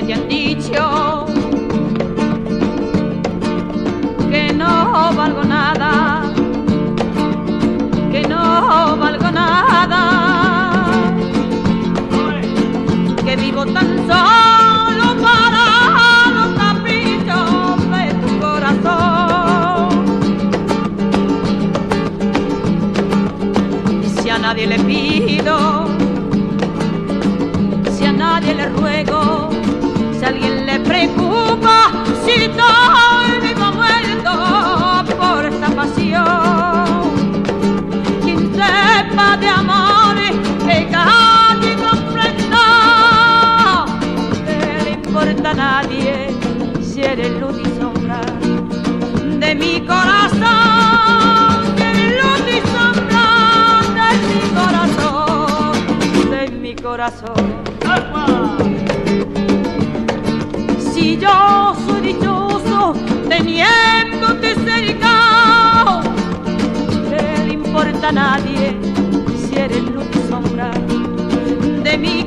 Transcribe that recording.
que te han dicho que no valgo nada, que no valgo nada, que vivo tan solo para los caprichos de tu corazón. Si a nadie le pido pasión. Quien sepa de amores que calle comprenda, no le importa a nadie si eres luz y sombra de mi corazón. Eres luz y sombra de mi corazón, de mi corazón. ¡Epa! Nadie si eres luz y sombra de corazón?